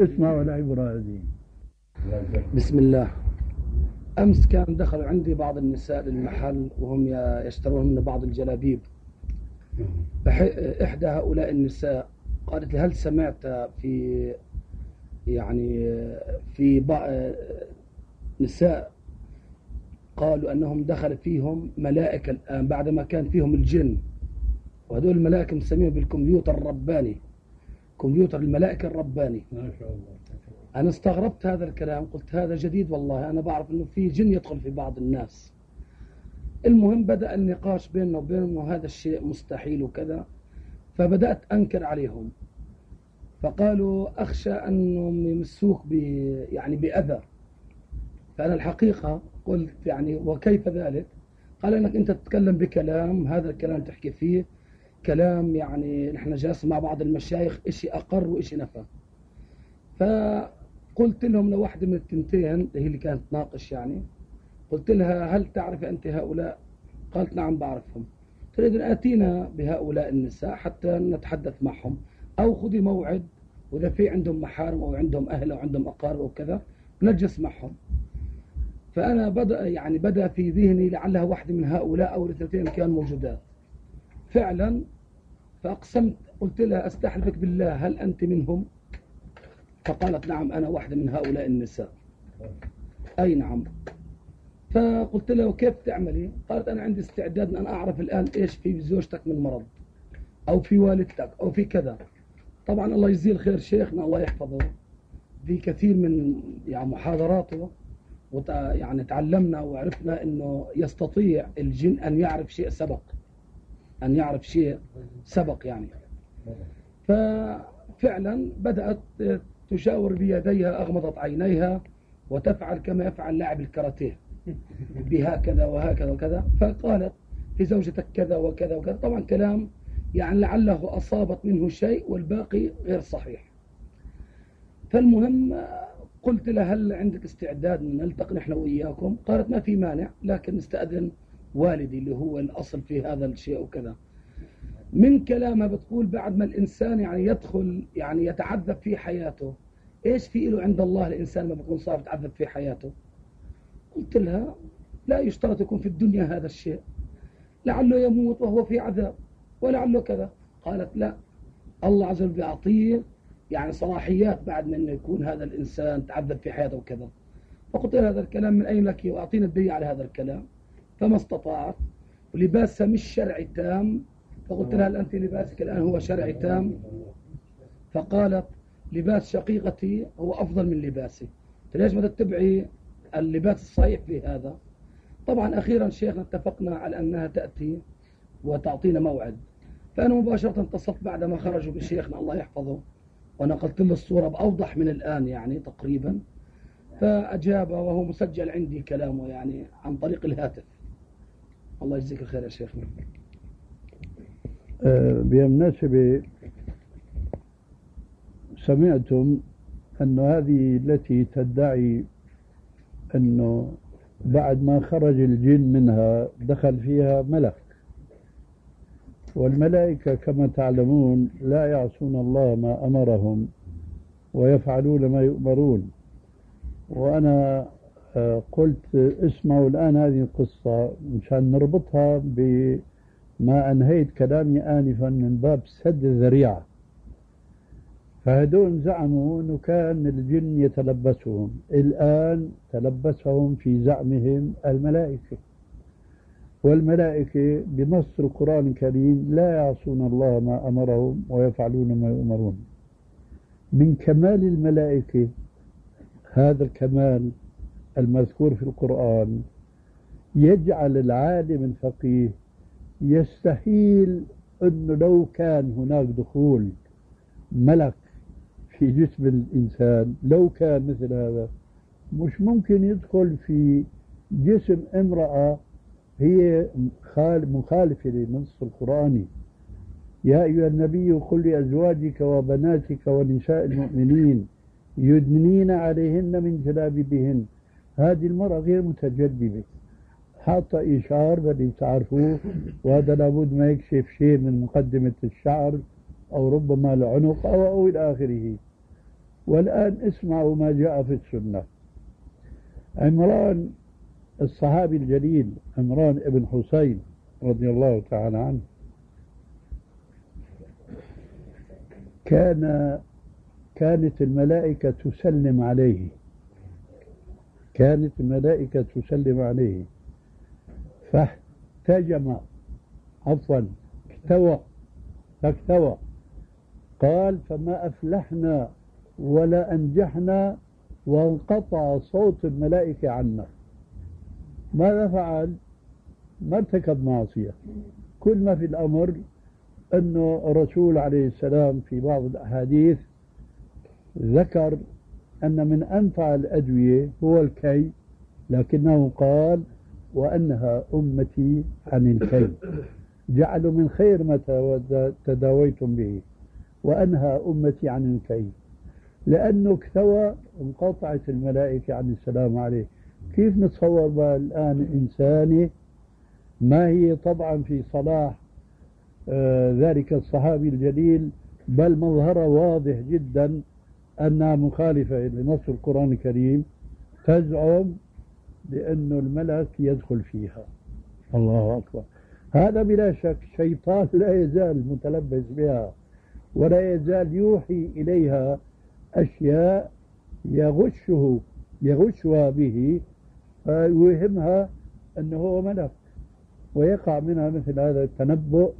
اسمعوا العبرة هذه. بسم الله. أمس كان دخل عندي بعض النساء للمحل وهم يشترون من بعض الجلابيب. إحدى هؤلاء النساء قالت لي هل سمعت في يعني في نساء قالوا أنهم دخل فيهم ملائكة الآن بعدما كان فيهم الجن. وهذول الملائكة مسميهم بالكمبيوتر الرباني. كمبيوتر الملائكة الرباني. ما شاء الله. أنا استغربت هذا الكلام قلت هذا جديد والله. أنا بعرف أنه في جن يدخل في بعض الناس. المهم بدأ النقاش بيننا وبينهم وهذا الشيء مستحيل وكذا. فبدأت أنكر عليهم. فقالوا أخشى أنهم يمسوك ب يعني بأذى. فأنا الحقيقة قلت يعني وكيف ذلك؟ قال أنك أنت تتكلم بكلام هذا الكلام تحكي فيه. كلام يعني نحن جالسين مع بعض المشايخ إشي أقر وإشي نفى. فقلت لهم لواحدة من التنتين هي اللي كانت تناقش يعني قلت لها هل تعرف أنت هؤلاء؟ قالت نعم بعرفهم. تريد آتينا بهؤلاء النساء حتى نتحدث معهم. أو خذي موعد وإذا في عندهم محارم أو عندهم أهل أو عندهم أقارب أو كذا نجلس معهم. فأنا بدأ يعني بدأ في ذهني لعلها واحدة من هؤلاء أو الاثنتين كانوا موجودات. فعلا فأقسمت قلت لها أستحلفك بالله هل أنت منهم؟ فقالت نعم أنا واحدة من هؤلاء النساء. أي نعم. فقلت له كيف تعملي؟ قالت أنا عندي استعداد أن أعرف الآن إيش في زوجتك من مرض أو في والدتك أو في كذا. طبعا الله يجزيه الخير شيخنا الله يحفظه. في كثير من يعني محاضراته يعني تعلمنا وعرفنا أنه يستطيع الجن أن يعرف شيء سبق. أن يعرف شيء سبق يعني. ففعلا بدأت تشاور بيديها أغمضت عينيها وتفعل كما يفعل لاعب الكاراتيه. بهكذا وهكذا وكذا. فقالت لزوجتك كذا وكذا وكذا. طبعا كلام يعني لعله أصابت منه شيء والباقي غير صحيح. فالمهم قلت لها هل عندك استعداد نلتقي نحن وإياكم؟ قالت ما في مانع لكن نستأذن والدي اللي هو الأصل في هذا الشيء وكذا. من كلامها بتقول بعد ما الإنسان يعني يدخل يعني يتعذب في حياته إيش في له عند الله الإنسان ما بيكون صار يتعذب في حياته؟ قلت لها لا يشترط يكون في الدنيا هذا الشيء. لعله يموت وهو في عذاب ولعله كذا. قالت لا الله عز وجل بيعطيه يعني صلاحيات بعد ما انه يكون هذا الإنسان تعذب في حياته وكذا. فقلت لها هذا الكلام من أين لك؟ وأعطينا الدليل على هذا الكلام. فما استطاعت. ولباسها مش شرعي تام فقلت لها هل أنت لباسك الآن هو شرعي تام. فقالت لباس شقيقتي هو أفضل من لباسي. ليش ما تتبعي اللباس الصحيح في هذا؟ طبعا أخيرا شيخنا اتفقنا على أنها تأتي وتعطينا موعد. فأنا مباشرة اتصلت بعد ما خرجوا بشيخنا الله يحفظه ونقلت له الصورة بأوضح من الآن يعني تقريبا. فأجاب وهو مسجل عندي كلامه يعني عن طريق الهاتف. الله يجزيك الخير يا شيخنا آه، بمناسبة سمعتم أن هذه التي تدعي أنه بعد ما خرج الجن منها دخل فيها ملك. والملائكة كما تعلمون لا يعصون الله ما أمرهم ويفعلون ما يؤمرون. وأنا قلت اسمعوا الآن هذه القصة مشان نربطها بما أنهيت كلامي آنفا من باب سد الذريعة. فهدول زعموا أنه كان الجن يتلبسهم الآن تلبسهم في زعمهم الملائكة. والملائكة بنص القرآن الكريم لا يعصون الله ما أمرهم ويفعلون ما يؤمرون. من كمال الملائكة هذا الكمال المذكور في القرآن يجعل العالم الفقيه يستحيل أنه لو كان هناك دخول ملك في جسم الإنسان لو كان مثل هذا مش ممكن يدخل في جسم امرأة هي مخالفة للنص القرآني. يا أيها النبي قل لأزواجك وبناتك ونساء المؤمنين يدنين عليهن من جلابيبهن. هذه المرأة غير متجدبة حاطة إشعار بدي تعرفوه وهذا لابد ما يكشف شيء من مقدمة الشعر أو ربما العنق أو أو إلى آخره. والآن اسمعوا ما جاء في السنة. عمران الصحابي الجليل عمران بن حسين رضي الله تعالى عنه كان كانت الملائكة تسلم عليه. كانت الملائكة تسلم عليه. فاحتجم عفوا اكتوى فاكتوى. قال فما أفلحنا ولا أنجحنا وانقطع صوت الملائكة عنا. ماذا فعل؟ ما ارتكب معصية. كل ما في الأمر أنه الرسول عليه السلام في بعض الأحاديث ذكر أن من أنفع الأدوية هو الكي لكنه قال وأنها أمتي عن الكي. جعلوا من خير ما تداويتم به وأنهى أمتي عن الكي. لأنه اكتوى انقطعت الملائكة عن السلام عليه كيف نتصور بقى الآن إنساني ما هي طبعا في صلاح آه ذلك الصحابي الجليل بل مظهره واضح جدا أنها مخالفة لنص القرآن الكريم تزعم بأن الملك يدخل فيها. الله أكبر. هذا بلا شك شيطان لا يزال متلبس بها ولا يزال يوحي إليها أشياء يغشه يغشها به فيوهمها أنه هو ملك. ويقع منها مثل هذا التنبؤ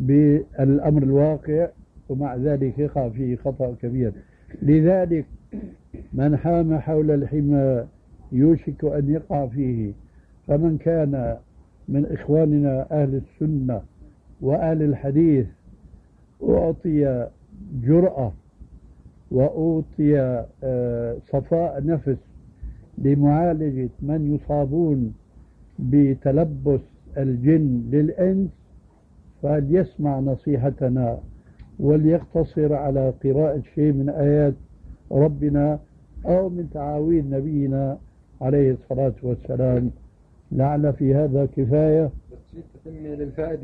بالأمر الواقع ومع ذلك يقع فيه خطأ كبير. لذلك من حام حول الحمى يوشك أن يقع فيه فمن كان من إخواننا أهل السنة وأهل الحديث أعطي جرأة وأوتي آه، صفاء نفس لمعالجة من يصابون بتلبس الجن للإنس فليسمع نصيحتنا. وليقتصر على قراءة شيء من آيات ربنا أو من تعاويذ نبينا عليه الصلاة والسلام. لعل في هذا كفاية. للفائدة